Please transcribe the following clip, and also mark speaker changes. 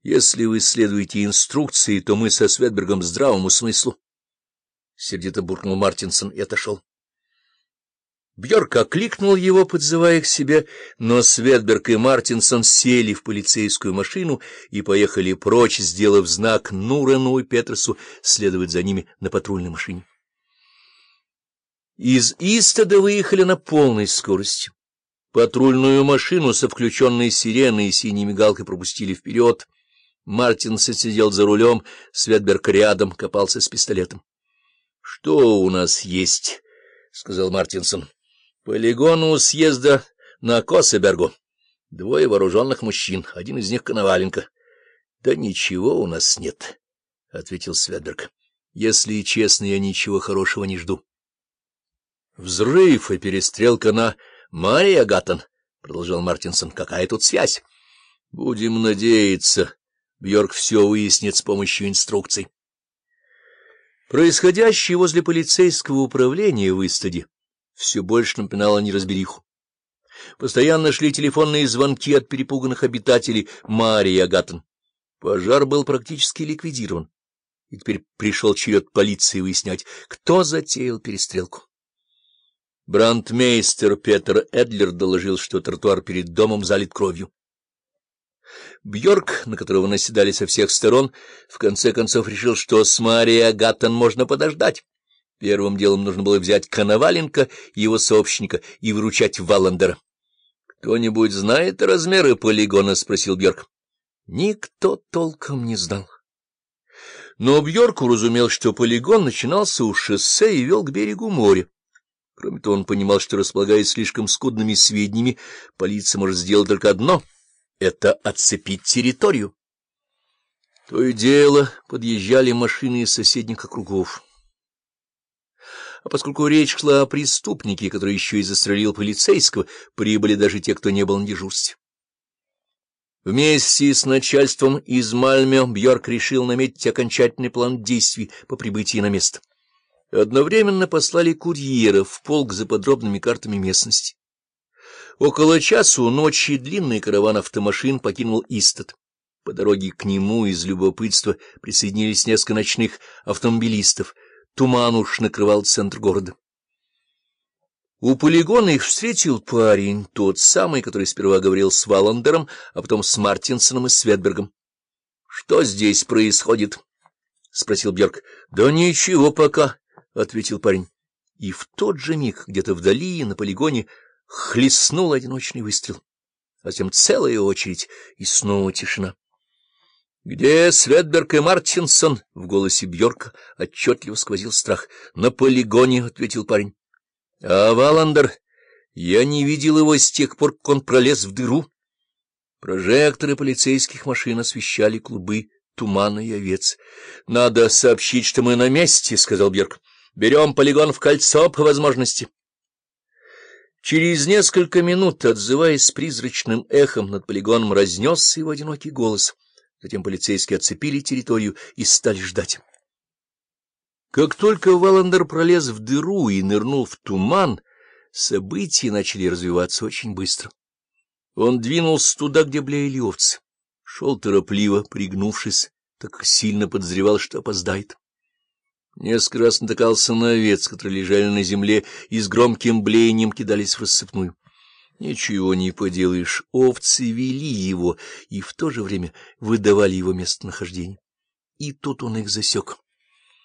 Speaker 1: — Если вы следуете инструкции, то мы со Светбергом здравому смыслу. Сердито буркнул Мартинсон и отошел. Бьорк окликнул его, подзывая к себе, но Светберг и Мартинсон сели в полицейскую машину и поехали прочь, сделав знак Нурену и Петерсу следовать за ними на патрульной машине. Из Истада выехали на полной скорости. Патрульную машину со включенной сиреной и синей мигалкой пропустили вперед. Мартинсон сидел за рулем, Светберг рядом копался с пистолетом. — Что у нас есть? — сказал Мартинсон. — Полигон у съезда на Косебергу. Двое вооруженных мужчин, один из них Коноваленко. — Да ничего у нас нет, — ответил Светберг. — Если честно, я ничего хорошего не жду. Взрыв и перестрелка на Мария Гаттон, — продолжал Мартинсон. — Какая тут связь? — Будем надеяться. Бьорк все выяснит с помощью инструкций. Происходящее возле полицейского управления в Истаде все больше напоминало неразбериху. Постоянно шли телефонные звонки от перепуганных обитателей Марии Агатон. Пожар был практически ликвидирован, и теперь пришел черед полиции выяснять, кто затеял перестрелку. Брандмейстер Петер Эдлер доложил, что тротуар перед домом залит кровью. Бьорк, на которого наседали со всех сторон, в конце концов решил, что с Марией Агаттон можно подождать. Первым делом нужно было взять Коноваленко и его сообщника и выручать Валандера. — Кто-нибудь знает размеры полигона? — спросил Бьорк. Никто толком не знал. Но Бьорк уразумел, что полигон начинался у шоссе и вел к берегу моря. Кроме того, он понимал, что, располагая слишком скудными сведениями, полиция может сделать только одно — это отцепить территорию. То и дело подъезжали машины из соседних округов. А поскольку речь шла о преступнике, который еще и застрелил полицейского, прибыли даже те, кто не был на дежурстве. Вместе с начальством из Мальме Бьорк решил наметить окончательный план действий по прибытии на место. Одновременно послали курьера в полк за подробными картами местности. Около часу ночи длинный караван автомашин покинул Истат. По дороге к нему из любопытства присоединились несколько ночных автомобилистов. Туман уж накрывал центр города. У полигона их встретил парень, тот самый, который сперва говорил с Валандером, а потом с Мартинсоном и Светбергом. — Что здесь происходит? — спросил Бьерк. — Да ничего пока, — ответил парень. И в тот же миг где-то вдали на полигоне хлестнул одиночный выстрел. Затем целая очередь, и снова тишина. — Где Светберг и Мартинсон? — в голосе Бьорка отчетливо сквозил страх. — На полигоне, — ответил парень. — А Валандер? Я не видел его с тех пор, как он пролез в дыру. Прожекторы полицейских машин освещали клубы тумана и овец. — Надо сообщить, что мы на месте, — сказал Бьерк. Берем полигон в кольцо по возможности. Через несколько минут, отзываясь призрачным эхом, над полигоном разнесся его одинокий голос. Затем полицейские оцепили территорию и стали ждать. Как только Валандер пролез в дыру и нырнул в туман, события начали развиваться очень быстро. Он двинулся туда, где блеяли овцы. Шел торопливо, пригнувшись, так сильно подозревал, что опоздает. Несколько раз натыкался на овец, которые лежали на земле и с громким блеянием кидались в рассыпную. Ничего не поделаешь, овцы вели его и в то же время выдавали его местонахождение. И тут он их засек.